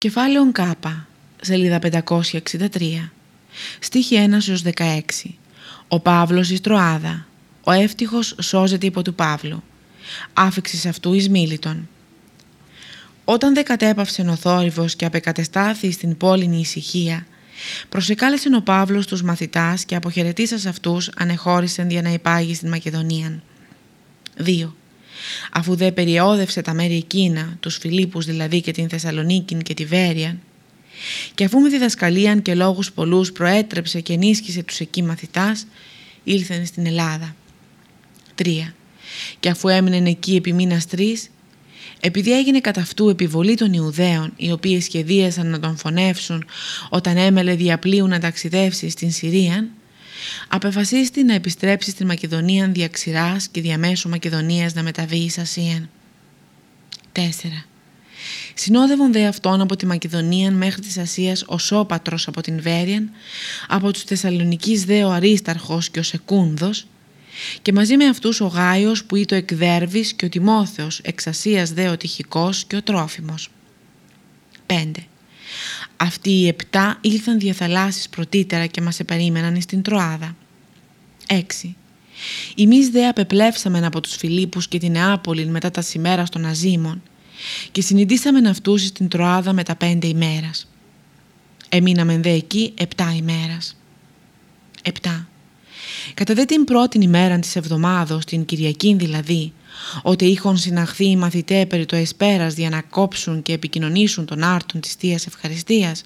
Κεφάλαιο Κάπα, σελίδα 563, στίχη 1 16. Ο Παύλος εις Τροάδα. Ο εύτυχος σώζεται υπό του Παύλου. Άφηξης αυτού εις Μίλητον. Όταν δε κατέπαυσε ο θόρυβος και απεκατεστάθη στην πόλη ησυχία, προσεκάλεσε ο Παύλος τους μαθητάς και αποχαιρετήσας αυτούς ανεχώρησεν για να υπάγει στην Μακεδονία. 2. Αφού δε περιόδευσε τα μέρη εκείνα, τους Φιλίππους δηλαδή και την Θεσσαλονίκη και τη Βέρεια, και αφού με διδασκαλίαν και λόγους πολλούς προέτρεψε και ενίσχυσε τους εκεί μαθητάς, ήλθεν στην Ελλάδα. 3. Και αφού έμεινε εκεί επί μήνας τρεις, επειδή έγινε κατά αυτού επιβολή των Ιουδαίων, οι οποίοι σχεδίασαν να τον φωνεύσουν όταν έμελε διαπλίου να ταξιδεύσει στην Συρία, απεφασίστη να επιστρέψει στην Μακεδονία διαξηράς και διαμέσου Μακεδονίας να μεταβεί εις Ασίαν. 4. Συνόδευον δε αυτόν από τη Μακεδονία μέχρι της Ασίας ο Σώπατρος από την Βέριαν, από τους Θεσσαλονικείς δε ο Αρίσταρχος και ο Σεκούνδος, και μαζί με αυτούς ο Γάιος που ήταν ο Εκδέρβης και ο Τιμόθεος, εξ Ασίας δε ο Τυχικός και ο Τρόφιμος. 5. Αυτοί οι επτά ήλθαν διαθαλάσσεις πρωτήτερα και μας επερίμεναν στην Τροάδα. 6. Εμείς δε απεπλέψαμεν από τους Φιλίππους και την Νεάπολη μετά τα σημέρα των Αζήμων και συνειδήσαμεν αυτούς στην Τροάδα με τα πέντε ημέρας. Εμείναμεν δε εκεί επτά ημέρας. 7. Κατά δε την πρώτη ημέρα της εβδομάδος, την Κυριακή δηλαδή, ότι είχαν συναχθεί οι μαθητές περί το εσπέρας για να κόψουν και επικοινωνήσουν τον άρτον της Θείας Ευχαριστίας,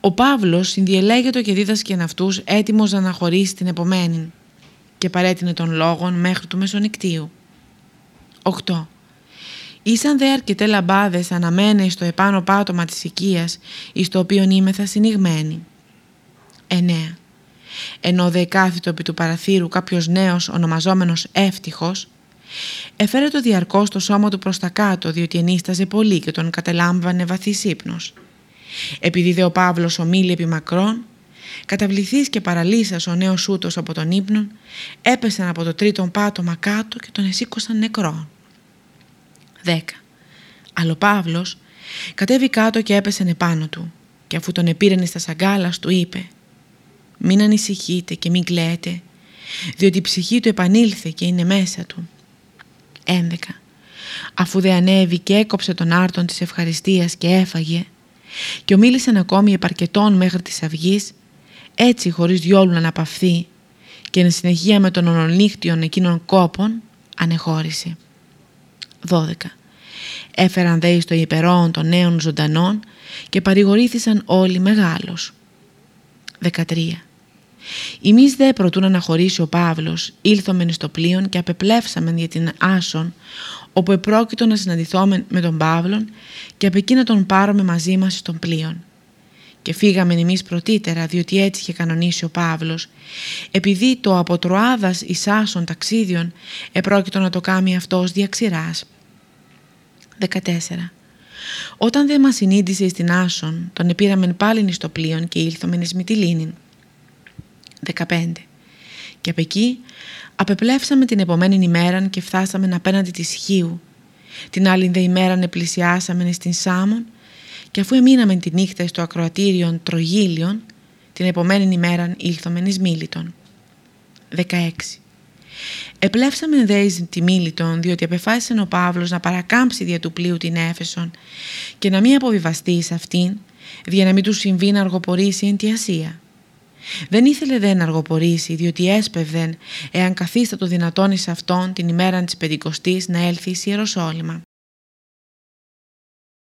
ο Παύλος συνδιελέγεται και δίδασκε αυτούς έτοιμος να αναχωρήσει την επομένη και παρέτεινε τον λόγον μέχρι του μεσονικτίου. 8. Ήσαν δε αρκετέ λαμπάδες αναμένε στο επάνω πάτωμα της οικίας, εις το οποίον είμεθα συνηγμένοι. 9 ενώ δε κάθιτο επί του παραθύρου κάποιος νέος ονομαζόμενος εύτυχος, έφερε το διαρκώς το σώμα του προς τα κάτω διότι ενίσταζε πολύ και τον κατελάμβανε βαθύς ύπνος. Επειδή δε ο Παύλος ομίλη επί μακρόν, καταβληθείς και παραλύσας ο νέος ούτος από τον ύπνο, έπεσαν από το τρίτον πάτωμα κάτω και τον εσήκωσαν νεκρό. 10. Αλλά ο Παύλος κατέβη κάτω και έπεσε επάνω του και αφού τον επήρενε στα σαγκάλας του είπε μην ανησυχείτε και μην κλαίτε, διότι η ψυχή του επανήλθε και είναι μέσα του. 11. Αφού δε ανέβη και έκοψε τον άρτον της ευχαριστίας και έφαγε και ομίλησαν ακόμη επαρκετών μέχρι της αυγής, έτσι χωρίς διόλου να αναπαυθεί και εν συνεχεία με τον ονονύχτιον εκείνων κόπων ανεχώρησε. 12. Έφεραν δε στο υπερόν των νέων ζωντανών και παρηγορήθησαν όλοι μεγάλος. 13. Εμείς δε προτούν να αναχωρήσει ο Παύλος, ήλθομεν στο πλοίο και απεπλεύσαμεν για την Άσον, όπου επρόκειτο να συναντηθόμεν με τον Παύλον και από εκεί να τον πάρουμε μαζί μας στον πλοίο. Και φύγαμε εμείς πρωτήτερα, διότι έτσι είχε κανονίσει ο Παύλος, επειδή το από Τροάδας εις Άσον ταξίδιον επρόκειτο να το κάνει αυτός διαξηράς. 14. Όταν δεν μας συνήντησε στην Άσον, τον επήραμεν πάλιν στο πλοίο και ήλθομεν εις Μυτιλίνην. 15. Και από εκεί απεπλέψαμε την επομένη ημέρα και φτάσαμε απέναντι της Χίου. Την άλλη δε ημέρα πλησιάσαμε στην Σάμον και αφού εμείναμε τη νύχτα στο ακροατήριο Τρογίλιον, την επομένη ημέρα ήλθομεν εις Μίλητον. 16. Επλέψαμε δε εις τη Μίλητον διότι απεφάσισε ο Παύλος να παρακάμψει δια του πλοίου την Έφεσον και να μην αποβιβαστεί σε αυτήν, για να μην του συμβεί να αργοπορήσει εν τη Ασία. Δεν ήθελε δε να αργοπορήσει, διότι έσπευδεν, εάν καθίστα το δυνατόν εις αυτόν την ημέρα της Πεντηκοστής να έλθει εις Ιεροσόλυμα.